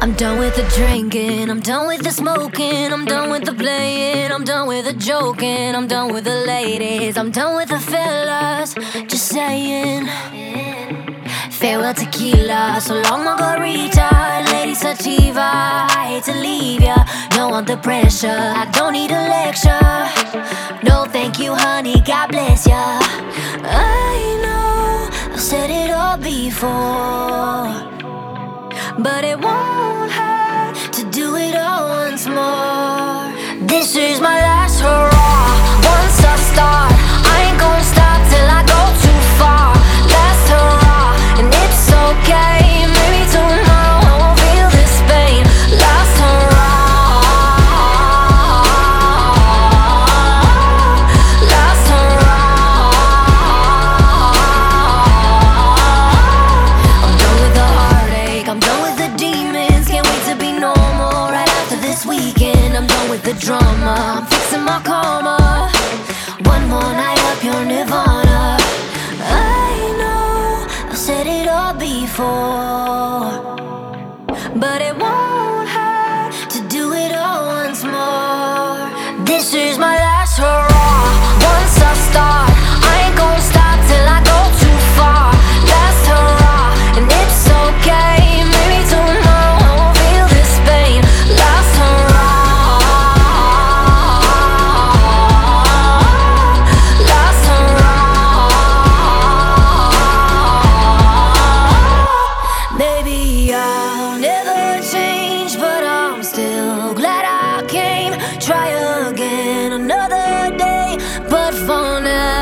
I'm done with the drinking, I'm done with the smoking, I'm done with the playing, I'm done with the joking, I'm done with the ladies, I'm done with the fellas. Just saying. Farewell tequila, so long margarita, lady sativa. I hate to leave ya, no want the pressure. I don't need a lecture. No, thank you, honey. God bless ya. I know I've said it all before, but it won't to do it all once more. This is my this weekend. I'm done with the drama. I'm fixing my karma. One more night up your nirvana. I know I've said it all before, but it won't hurt to do it all once more. This is my phone out.